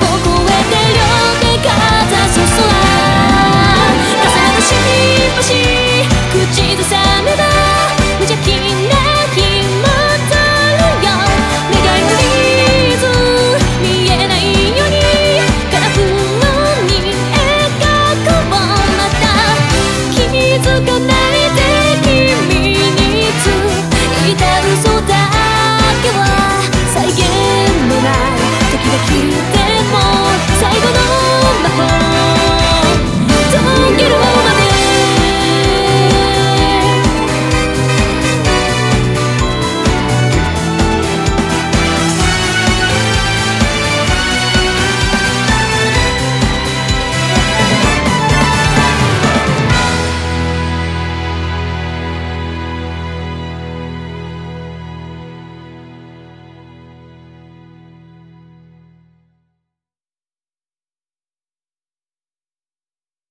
背を